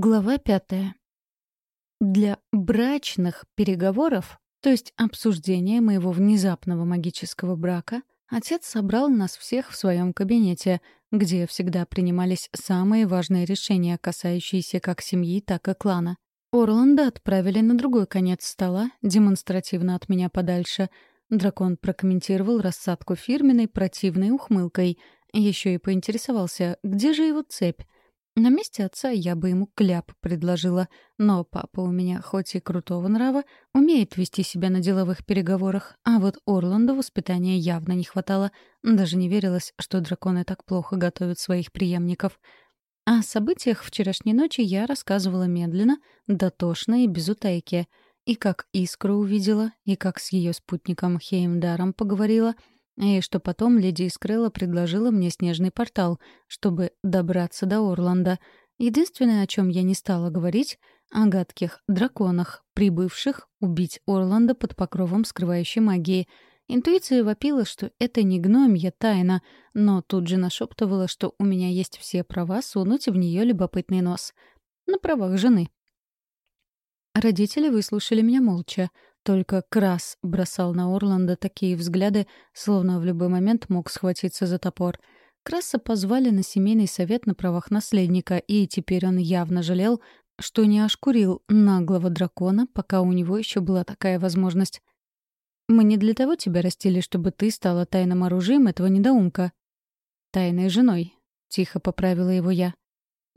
Глава пятая. Для брачных переговоров, то есть обсуждения моего внезапного магического брака, отец собрал нас всех в своем кабинете, где всегда принимались самые важные решения, касающиеся как семьи, так и клана. Орланда отправили на другой конец стола, демонстративно от меня подальше. Дракон прокомментировал рассадку фирменной противной ухмылкой. Еще и поинтересовался, где же его цепь. На месте отца я бы ему кляп предложила, но папа у меня хоть и крутого нрава, умеет вести себя на деловых переговорах, а вот Орланду воспитания явно не хватало. Даже не верилось, что драконы так плохо готовят своих преемников. О событиях вчерашней ночи я рассказывала медленно, дотошно и без утайки. И как Искру увидела, и как с ее спутником Хеймдаром поговорила — и что потом леди Искрыла предложила мне снежный портал, чтобы добраться до Орланда. Единственное, о чем я не стала говорить, о гадких драконах, прибывших убить Орланда под покровом скрывающей магии. Интуиция вопила, что это не гномья тайна, но тут же нашептывала, что у меня есть все права сунуть в нее любопытный нос. На правах жены. Родители выслушали меня молча — только Крас бросал на Орланда такие взгляды, словно в любой момент мог схватиться за топор. Краса позвали на семейный совет на правах наследника, и теперь он явно жалел, что не ошкурил наглого дракона, пока у него еще была такая возможность. «Мы не для того тебя растили, чтобы ты стала тайным оружием этого недоумка». «Тайной женой», — тихо поправила его я.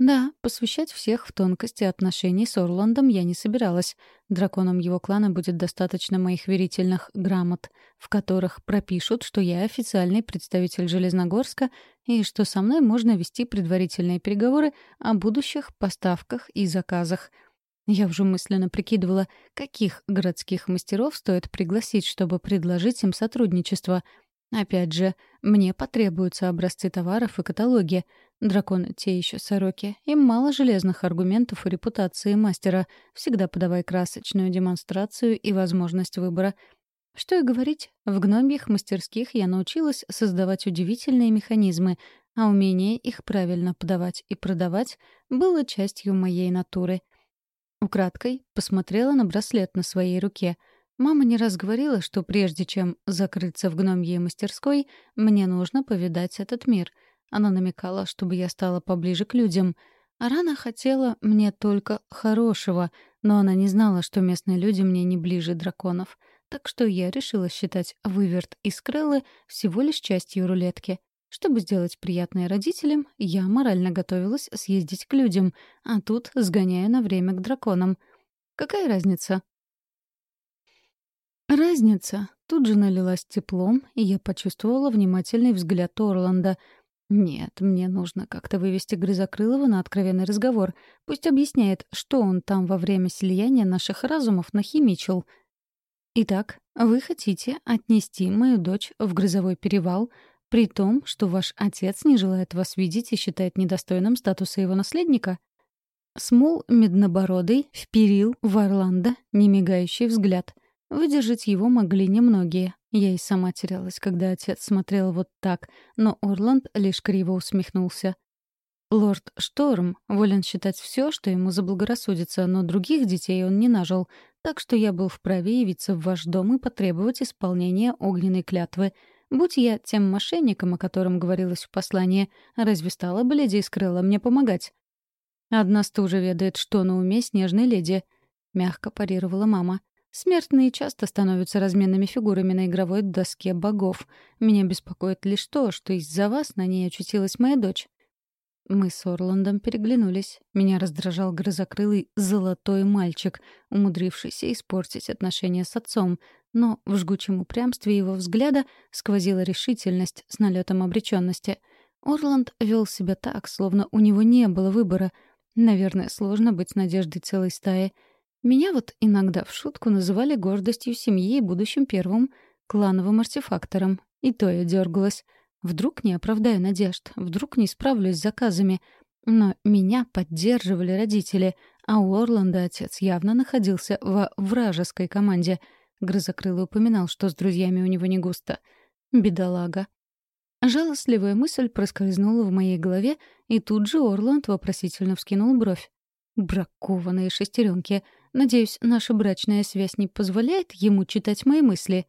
Да, посвящать всех в тонкости отношений с Орландом я не собиралась. Драконом его клана будет достаточно моих верительных грамот, в которых пропишут, что я официальный представитель Железногорска и что со мной можно вести предварительные переговоры о будущих поставках и заказах. Я уже мысленно прикидывала, каких городских мастеров стоит пригласить, чтобы предложить им сотрудничество — Опять же, мне потребуются образцы товаров и каталоги. Драконы те еще сороки. Им мало железных аргументов и репутации мастера. Всегда подавай красочную демонстрацию и возможность выбора. Что и говорить, в гномьих мастерских я научилась создавать удивительные механизмы, а умение их правильно подавать и продавать было частью моей натуры. Украдкой посмотрела на браслет на своей руке — Мама не раз говорила, что прежде чем закрыться в гномьей мастерской, мне нужно повидать этот мир. Она намекала, чтобы я стала поближе к людям. А Рана хотела мне только хорошего, но она не знала, что местные люди мне не ближе драконов. Так что я решила считать выверт и скрылы всего лишь частью рулетки. Чтобы сделать приятное родителям, я морально готовилась съездить к людям, а тут сгоняю на время к драконам. Какая разница? Разница тут же налилась теплом, и я почувствовала внимательный взгляд Орланда. Нет, мне нужно как-то вывести Грызокрылова на откровенный разговор. Пусть объясняет, что он там во время слияния наших разумов нахимичил. Итак, вы хотите отнести мою дочь в грызовой перевал, при том, что ваш отец не желает вас видеть и считает недостойным статуса его наследника? Смол меднобородый вперил в Орландо немигающий взгляд. Выдержать его могли немногие. Я и сама терялась, когда отец смотрел вот так, но Орланд лишь криво усмехнулся. Лорд Шторм волен считать все, что ему заблагорассудится, но других детей он не нажил, так что я был вправе явиться в ваш дом и потребовать исполнения огненной клятвы. Будь я тем мошенником, о котором говорилось в послании, разве стала бы леди Искрыла мне помогать? «Одна стужа ведает, что на уме снежной леди», — мягко парировала мама. Смертные часто становятся разменными фигурами на игровой доске богов. Меня беспокоит лишь то, что из-за вас на ней очутилась моя дочь. Мы с Орландом переглянулись. Меня раздражал грозокрылый золотой мальчик, умудрившийся испортить отношения с отцом. Но в жгучем упрямстве его взгляда сквозила решительность с налетом обреченности. Орланд вел себя так, словно у него не было выбора. Наверное, сложно быть надеждой целой стаи — меня вот иногда в шутку называли гордостью семьи и будущим первым клановым артефактором. И то я дергалась. Вдруг не оправдаю надежд, вдруг не справлюсь с заказами. Но меня поддерживали родители, а у Орланда отец явно находился во вражеской команде. Грызокрылый упоминал, что с друзьями у него не густо. Бедолага. Жалостливая мысль проскользнула в моей голове, и тут же Орланд вопросительно вскинул бровь. Бракованные шестеренки. Надеюсь, наша брачная связь не позволяет ему читать мои мысли.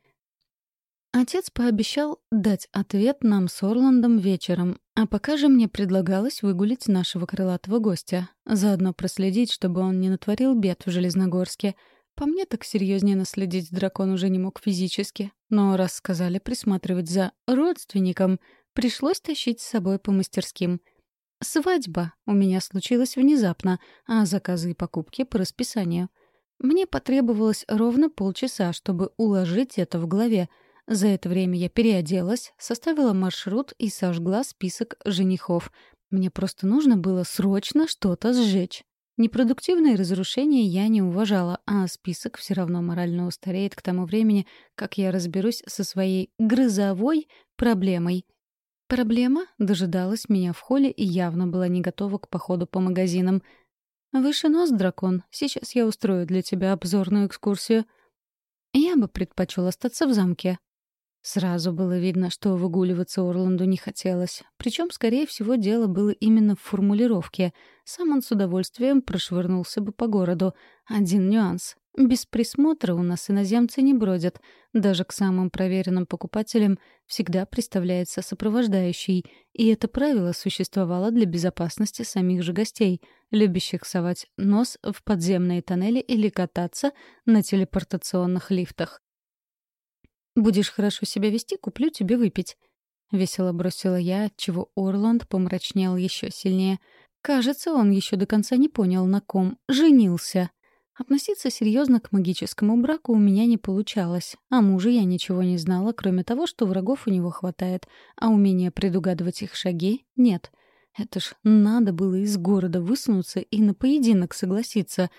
Отец пообещал дать ответ нам с Орландом вечером, а пока же мне предлагалось выгулить нашего крылатого гостя, заодно проследить, чтобы он не натворил бед в Железногорске. По мне так серьезнее наследить дракон уже не мог физически, но раз сказали присматривать за родственником, пришлось тащить с собой по мастерским — Свадьба у меня случилась внезапно, а заказы и покупки по расписанию. Мне потребовалось ровно полчаса, чтобы уложить это в голове. За это время я переоделась, составила маршрут и сожгла список женихов. Мне просто нужно было срочно что-то сжечь. Непродуктивные разрушения я не уважала, а список все равно морально устареет к тому времени, как я разберусь со своей грызовой проблемой. Проблема дожидалась меня в холле и явно была не готова к походу по магазинам. «Выше нос, дракон. Сейчас я устрою для тебя обзорную экскурсию». Я бы предпочел остаться в замке. Сразу было видно, что выгуливаться Орланду не хотелось. Причем, скорее всего, дело было именно в формулировке. Сам он с удовольствием прошвырнулся бы по городу. Один нюанс. Без присмотра у нас иноземцы не бродят. Даже к самым проверенным покупателям всегда представляется сопровождающий. И это правило существовало для безопасности самих же гостей, любящих совать нос в подземные тоннели или кататься на телепортационных лифтах. «Будешь хорошо себя вести, куплю тебе выпить», — весело бросила я, отчего Орланд помрачнел еще сильнее. Кажется, он еще до конца не понял, на ком женился. Относиться серьезно к магическому браку у меня не получалось, а муже я ничего не знала, кроме того, что врагов у него хватает, а умения предугадывать их шаги — нет. Это ж надо было из города высунуться и на поединок согласиться.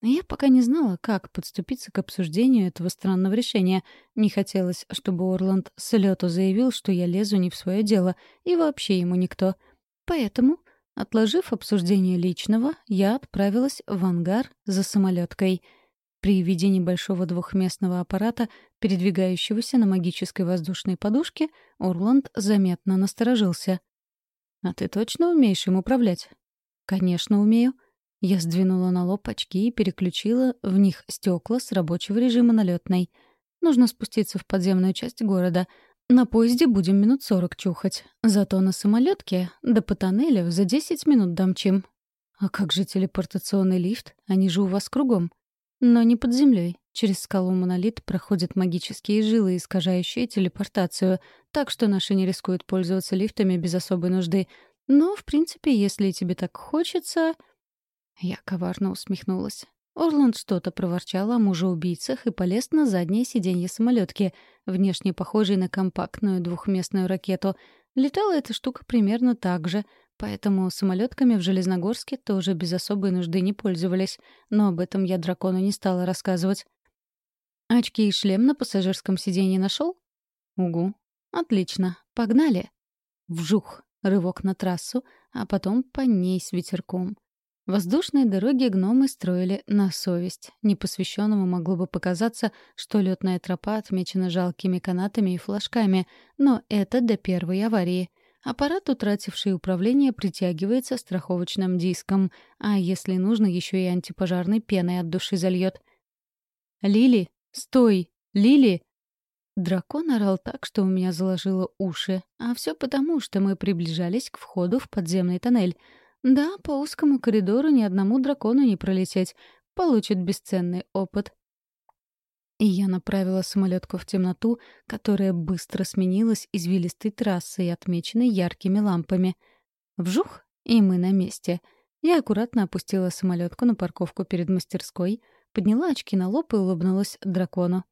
Я пока не знала, как подступиться к обсуждению этого странного решения. Не хотелось, чтобы Орланд с лету заявил, что я лезу не в свое дело, и вообще ему никто. Поэтому Отложив обсуждение личного, я отправилась в ангар за самолеткой. При виде небольшого двухместного аппарата, передвигающегося на магической воздушной подушке, Орланд заметно насторожился. «А ты точно умеешь им управлять?» «Конечно, умею». Я сдвинула на лоб очки и переключила в них стекла с рабочего режима на летной. Нужно спуститься в подземную часть города, на поезде будем минут сорок чухать. Зато на самолетке, да по тоннелю, за десять минут домчим. А как же телепортационный лифт? Они же у вас кругом. Но не под землей. Через скалу монолит проходят магические жилы, искажающие телепортацию, так что наши не рискуют пользоваться лифтами без особой нужды. Но, в принципе, если тебе так хочется... Я коварно усмехнулась. Орланд что-то проворчал о мужеубийцах и полез на заднее сиденье самолетки, внешне похожей на компактную двухместную ракету. Летала эта штука примерно так же, поэтому самолетками в Железногорске тоже без особой нужды не пользовались, но об этом я дракону не стала рассказывать. «Очки и шлем на пассажирском сиденье нашел? «Угу. Отлично. Погнали!» Вжух! Рывок на трассу, а потом по ней с ветерком. Воздушные дороги гномы строили на совесть. Непосвященному могло бы показаться, что летная тропа отмечена жалкими канатами и флажками, но это до первой аварии. Аппарат, утративший управление, притягивается страховочным диском, а если нужно, еще и антипожарной пеной от души зальет. «Лили! Стой! Лили!» Дракон орал так, что у меня заложило уши. А все потому, что мы приближались к входу в подземный тоннель — да, по узкому коридору ни одному дракону не пролететь. Получит бесценный опыт. И я направила самолетку в темноту, которая быстро сменилась извилистой трассой, отмеченной яркими лампами. Вжух, и мы на месте. Я аккуратно опустила самолетку на парковку перед мастерской, подняла очки на лоб и улыбнулась дракону.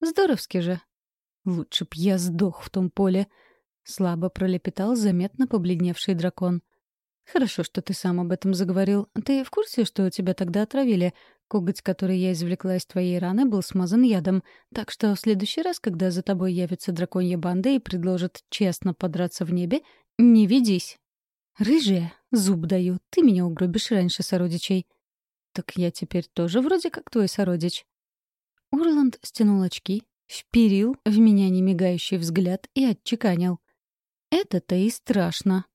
Здоровски же. Лучше б я сдох в том поле. Слабо пролепетал заметно побледневший дракон. «Хорошо, что ты сам об этом заговорил. Ты в курсе, что тебя тогда отравили? Коготь, который я извлекла из твоей раны, был смазан ядом. Так что в следующий раз, когда за тобой явится драконья банда и предложит честно подраться в небе, не ведись. Рыжая, зуб даю, ты меня угробишь раньше сородичей. Так я теперь тоже вроде как твой сородич. Урланд стянул очки, вперил в меня немигающий взгляд и отчеканил. Это-то и страшно.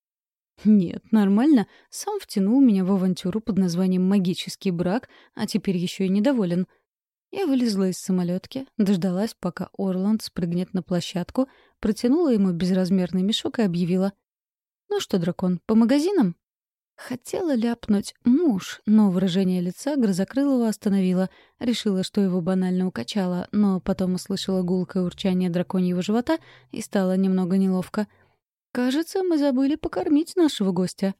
Нет, нормально. Сам втянул меня в авантюру под названием «магический брак», а теперь еще и недоволен. Я вылезла из самолетки, дождалась, пока Орланд спрыгнет на площадку, протянула ему безразмерный мешок и объявила. «Ну что, дракон, по магазинам?» Хотела ляпнуть «муж», но выражение лица Грозокрылова остановила. Решила, что его банально укачало, но потом услышала гулкое урчание драконьего живота и стало немного неловко. «Кажется, мы забыли покормить нашего гостя».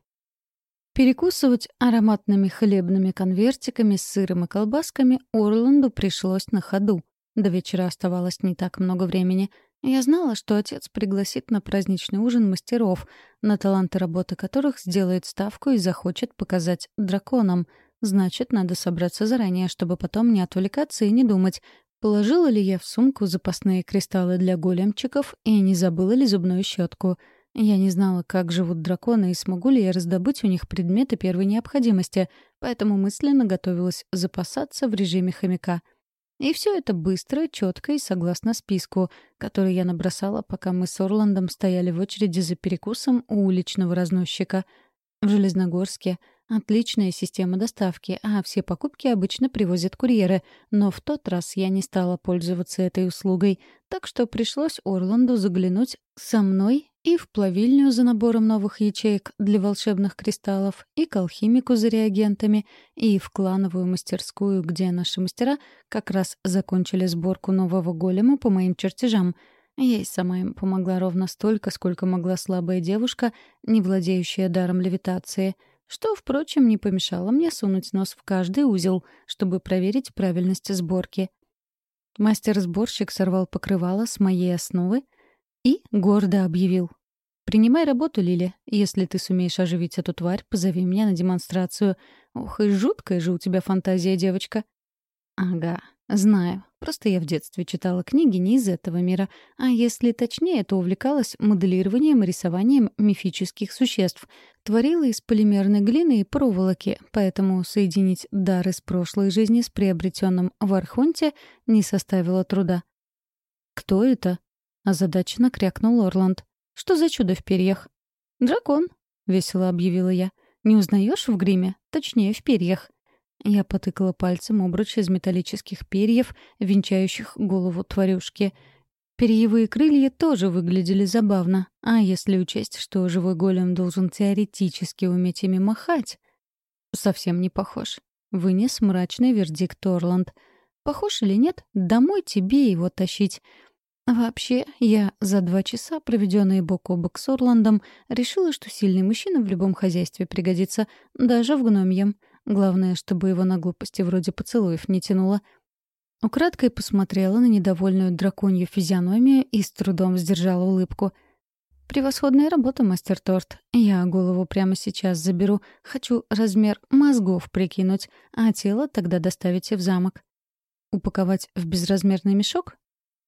Перекусывать ароматными хлебными конвертиками с сыром и колбасками Орланду пришлось на ходу. До вечера оставалось не так много времени — я знала, что отец пригласит на праздничный ужин мастеров, на таланты работы которых сделает ставку и захочет показать драконам. Значит, надо собраться заранее, чтобы потом не отвлекаться и не думать, положила ли я в сумку запасные кристаллы для големчиков и не забыла ли зубную щетку. Я не знала, как живут драконы и смогу ли я раздобыть у них предметы первой необходимости, поэтому мысленно готовилась запасаться в режиме хомяка — и все это быстро, четко и согласно списку, который я набросала, пока мы с Орландом стояли в очереди за перекусом у уличного разносчика. В Железногорске отличная система доставки, а все покупки обычно привозят курьеры, но в тот раз я не стала пользоваться этой услугой, так что пришлось Орланду заглянуть со мной и в плавильню за набором новых ячеек для волшебных кристаллов, и к алхимику за реагентами, и в клановую мастерскую, где наши мастера как раз закончили сборку нового голема по моим чертежам. Я и сама им помогла ровно столько, сколько могла слабая девушка, не владеющая даром левитации — что, впрочем, не помешало мне сунуть нос в каждый узел, чтобы проверить правильность сборки. Мастер-сборщик сорвал покрывало с моей основы и гордо объявил. «Принимай работу, Лили. Если ты сумеешь оживить эту тварь, позови меня на демонстрацию. Ох, и жуткая же у тебя фантазия, девочка». «Ага, знаю. Просто я в детстве читала книги не из этого мира, а если точнее, то увлекалась моделированием и рисованием мифических существ. Творила из полимерной глины и проволоки, поэтому соединить дар из прошлой жизни с приобретенным в Архонте не составило труда. «Кто это?» — озадаченно крякнул Орланд. «Что за чудо в перьях?» «Дракон», — весело объявила я. «Не узнаешь в гриме? Точнее, в перьях». Я потыкала пальцем обруч из металлических перьев, венчающих голову тварюшки. Перьевые крылья тоже выглядели забавно. А если учесть, что живой голем должен теоретически уметь ими махать? Совсем не похож. Вынес мрачный вердикт Орланд. Похож или нет, домой тебе его тащить. Вообще, я за два часа, проведенные бок о бок с Орландом, решила, что сильный мужчина в любом хозяйстве пригодится, даже в гномьем. Главное, чтобы его на глупости вроде поцелуев не тянуло. Украдкой посмотрела на недовольную драконью физиономию и с трудом сдержала улыбку. «Превосходная работа, мастер Торт. Я голову прямо сейчас заберу. Хочу размер мозгов прикинуть, а тело тогда доставите в замок». «Упаковать в безразмерный мешок?»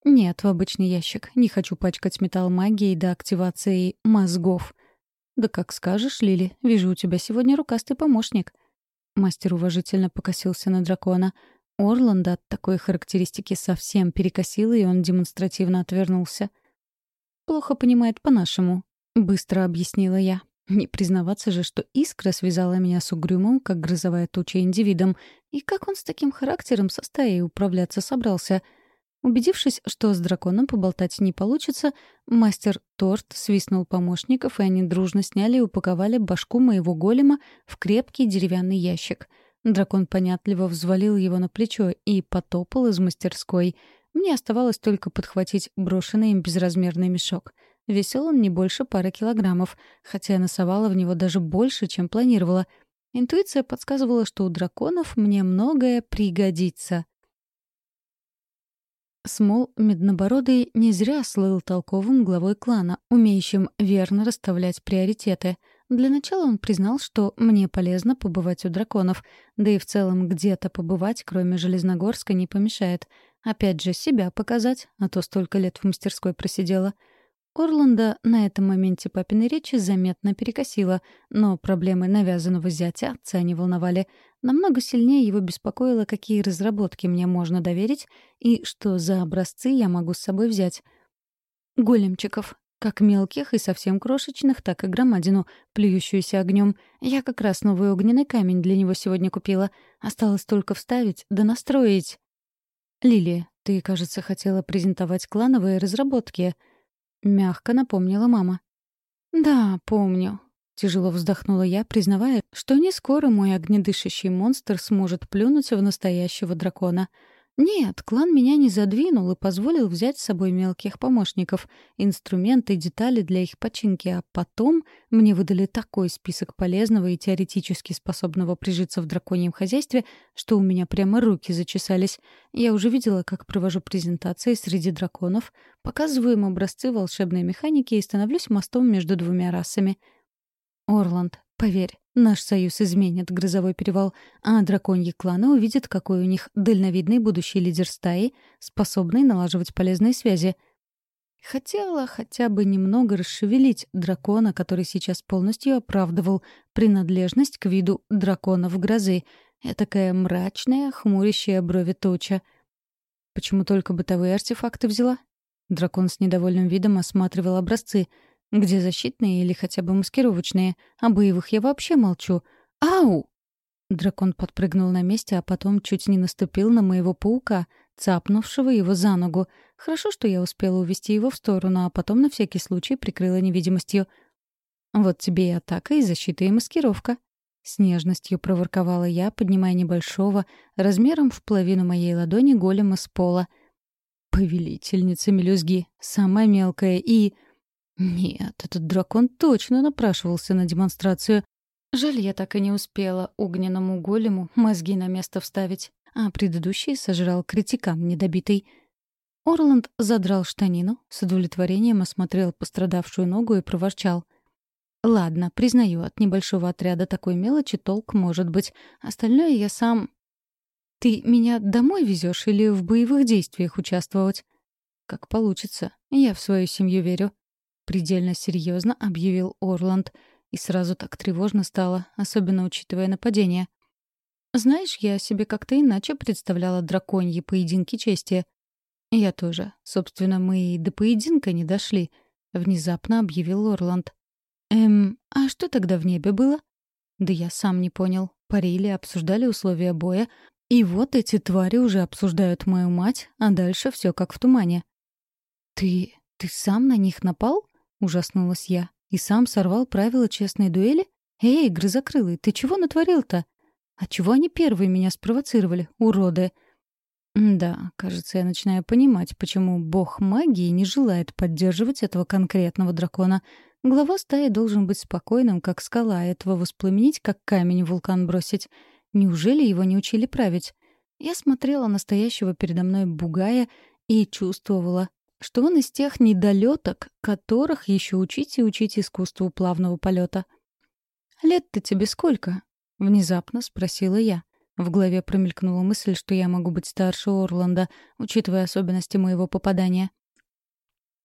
«Нет, в обычный ящик. Не хочу пачкать металл магией до активации мозгов». «Да как скажешь, Лили. Вижу, у тебя сегодня рукастый помощник». Мастер уважительно покосился на дракона. Орланда от такой характеристики совсем перекосило, и он демонстративно отвернулся. «Плохо понимает по-нашему», — быстро объяснила я. Не признаваться же, что искра связала меня с угрюмым, как грозовая туча индивидом. И как он с таким характером со стаей управляться собрался — Убедившись, что с драконом поболтать не получится, мастер Торт свистнул помощников, и они дружно сняли и упаковали башку моего голема в крепкий деревянный ящик. Дракон понятливо взвалил его на плечо и потопал из мастерской. Мне оставалось только подхватить брошенный им безразмерный мешок. Весил он не больше пары килограммов, хотя я насовала в него даже больше, чем планировала. Интуиция подсказывала, что у драконов мне многое пригодится. Смол Меднобородый не зря слыл толковым главой клана, умеющим верно расставлять приоритеты. Для начала он признал, что мне полезно побывать у драконов, да и в целом где-то побывать, кроме Железногорска, не помешает. Опять же, себя показать, а то столько лет в мастерской просидела — Орланда на этом моменте папиной речи заметно перекосила, но проблемы навязанного зятя отца не волновали. Намного сильнее его беспокоило, какие разработки мне можно доверить и что за образцы я могу с собой взять. «Големчиков. Как мелких и совсем крошечных, так и громадину, плюющуюся огнем. Я как раз новый огненный камень для него сегодня купила. Осталось только вставить да настроить. «Лилия, ты, кажется, хотела презентовать клановые разработки», — мягко напомнила мама. «Да, помню», — тяжело вздохнула я, признавая, что не скоро мой огнедышащий монстр сможет плюнуть в настоящего дракона — нет, клан меня не задвинул и позволил взять с собой мелких помощников, инструменты, детали для их починки, а потом мне выдали такой список полезного и теоретически способного прижиться в драконьем хозяйстве, что у меня прямо руки зачесались. Я уже видела, как провожу презентации среди драконов, показываю им образцы волшебной механики и становлюсь мостом между двумя расами. Орланд, Поверь, наш союз изменит грозовой перевал, а драконьи кланы увидят, какой у них дальновидный будущий лидер стаи, способный налаживать полезные связи. Хотела хотя бы немного расшевелить дракона, который сейчас полностью оправдывал принадлежность к виду драконов грозы. Этакая мрачная, хмурящая брови туча. Почему только бытовые артефакты взяла? Дракон с недовольным видом осматривал образцы — где защитные или хотя бы маскировочные? О боевых я вообще молчу. Ау! Дракон подпрыгнул на месте, а потом чуть не наступил на моего паука, цапнувшего его за ногу. Хорошо, что я успела увести его в сторону, а потом на всякий случай прикрыла невидимостью. «Вот тебе и атака, и защита, и маскировка», — с нежностью проворковала я, поднимая небольшого, размером в половину моей ладони голема с пола. «Повелительница мелюзги, самая мелкая и...» Нет, этот дракон точно напрашивался на демонстрацию. Жаль, я так и не успела огненному голему мозги на место вставить, а предыдущий сожрал критикан недобитый. Орланд задрал штанину, с удовлетворением осмотрел пострадавшую ногу и проворчал. «Ладно, признаю, от небольшого отряда такой мелочи толк может быть. Остальное я сам...» «Ты меня домой везешь или в боевых действиях участвовать?» «Как получится. Я в свою семью верю предельно серьезно объявил Орланд. И сразу так тревожно стало, особенно учитывая нападение. «Знаешь, я себе как-то иначе представляла драконьи поединки чести». «Я тоже. Собственно, мы и до поединка не дошли», — внезапно объявил Орланд. «Эм, а что тогда в небе было?» «Да я сам не понял. Парили, обсуждали условия боя. И вот эти твари уже обсуждают мою мать, а дальше все как в тумане». «Ты... ты сам на них напал?» — ужаснулась я. «И сам сорвал правила честной дуэли? Эй, грызокрылый, ты чего натворил-то? А чего они первые меня спровоцировали, уроды?» Да, кажется, я начинаю понимать, почему бог магии не желает поддерживать этого конкретного дракона. Глава стаи должен быть спокойным, как скала, а этого воспламенить, как камень в вулкан бросить. Неужели его не учили править? Я смотрела на стоящего передо мной бугая и чувствовала, что он из тех недолеток, которых еще учить и учить искусству плавного полета. «Лет-то тебе сколько?» — внезапно спросила я. В голове промелькнула мысль, что я могу быть старше Орланда, учитывая особенности моего попадания.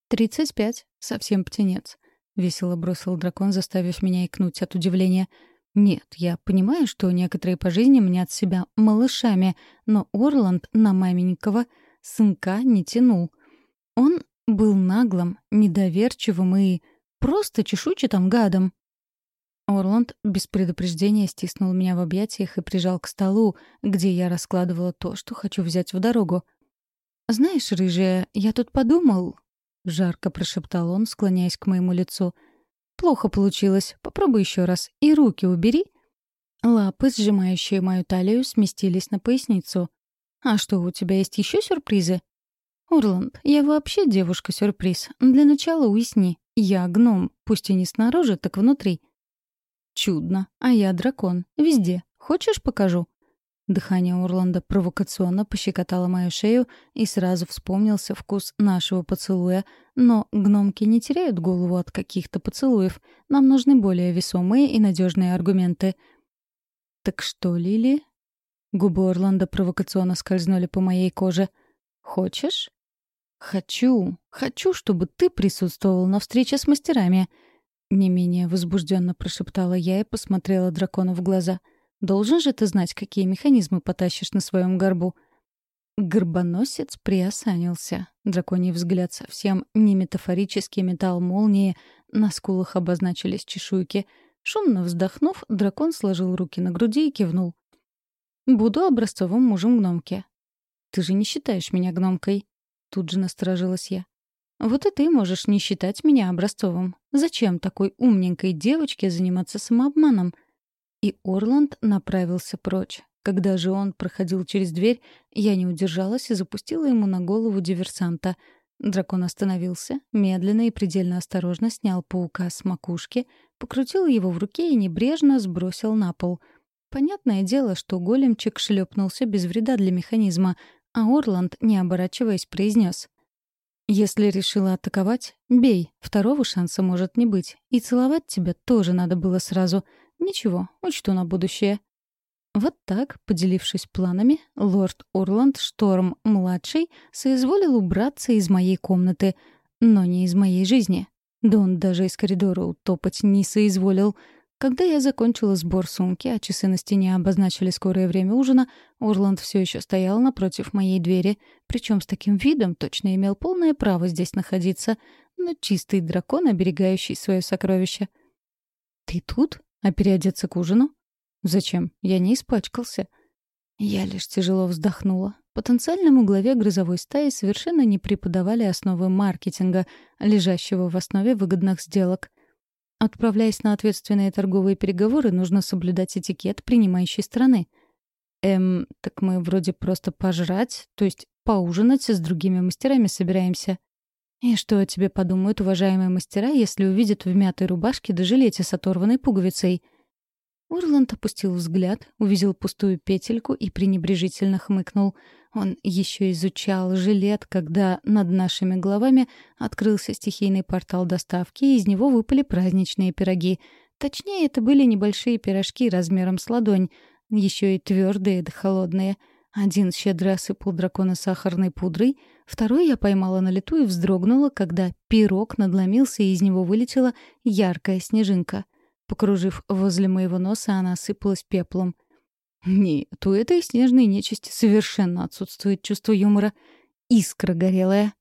«Тридцать пять. Совсем птенец», — весело бросил дракон, заставив меня икнуть от удивления. «Нет, я понимаю, что некоторые по жизни мнят себя малышами, но Орланд на маменького сынка не тянул. Он был наглым, недоверчивым и просто чешуйчатым гадом. Орланд без предупреждения стиснул меня в объятиях и прижал к столу, где я раскладывала то, что хочу взять в дорогу. «Знаешь, рыжая, я тут подумал...» — жарко прошептал он, склоняясь к моему лицу. «Плохо получилось. Попробуй еще раз. И руки убери». Лапы, сжимающие мою талию, сместились на поясницу. «А что, у тебя есть еще сюрпризы?» «Орланд, я вообще девушка-сюрприз. Для начала уясни. Я гном, пусть и не снаружи, так внутри». «Чудно. А я дракон. Везде. Хочешь, покажу?» Дыхание Орланда провокационно пощекотало мою шею, и сразу вспомнился вкус нашего поцелуя. Но гномки не теряют голову от каких-то поцелуев. Нам нужны более весомые и надежные аргументы. «Так что, Лили?» Губы Орланда провокационно скользнули по моей коже. «Хочешь?» «Хочу, хочу, чтобы ты присутствовал на встрече с мастерами», — не менее возбужденно прошептала я и посмотрела дракону в глаза. «Должен же ты знать, какие механизмы потащишь на своем горбу». Горбоносец приосанился. Драконий взгляд совсем не метафорический металл молнии, на скулах обозначились чешуйки. Шумно вздохнув, дракон сложил руки на груди и кивнул. «Буду образцовым мужем гномки». «Ты же не считаешь меня гномкой?» Тут же насторожилась я. «Вот и ты можешь не считать меня образцовым. Зачем такой умненькой девочке заниматься самообманом?» И Орланд направился прочь. Когда же он проходил через дверь, я не удержалась и запустила ему на голову диверсанта. Дракон остановился, медленно и предельно осторожно снял паука с макушки, покрутил его в руке и небрежно сбросил на пол. Понятное дело, что големчик шлепнулся без вреда для механизма, а Орланд, не оборачиваясь, произнес: «Если решила атаковать, бей, второго шанса может не быть. И целовать тебя тоже надо было сразу. Ничего, учту на будущее». Вот так, поделившись планами, лорд Орланд Шторм-младший соизволил убраться из моей комнаты, но не из моей жизни. Да он даже из коридора утопать не соизволил. Когда я закончила сбор сумки, а часы на стене обозначили скорое время ужина, Орланд все еще стоял напротив моей двери, причем с таким видом точно имел полное право здесь находиться, но чистый дракон, оберегающий свое сокровище. «Ты тут? А переодеться к ужину?» Зачем? Я не испачкался. Я лишь тяжело вздохнула. Потенциальному главе грозовой стаи совершенно не преподавали основы маркетинга, лежащего в основе выгодных сделок. Отправляясь на ответственные торговые переговоры, нужно соблюдать этикет принимающей страны. Эм, так мы вроде просто пожрать, то есть поужинать с другими мастерами собираемся. И что о тебе подумают уважаемые мастера, если увидят в мятой рубашке да жилете с оторванной пуговицей — Урланд опустил взгляд, увидел пустую петельку и пренебрежительно хмыкнул. Он еще изучал жилет, когда над нашими головами открылся стихийный портал доставки, и из него выпали праздничные пироги. Точнее, это были небольшие пирожки размером с ладонь, еще и твердые да холодные. Один щедро осыпал дракона сахарной пудрой, второй я поймала на лету и вздрогнула, когда пирог надломился, и из него вылетела яркая снежинка. Покружив возле моего носа, она осыпалась пеплом. Нет, у этой снежной нечисти совершенно отсутствует чувство юмора. Искра горелая.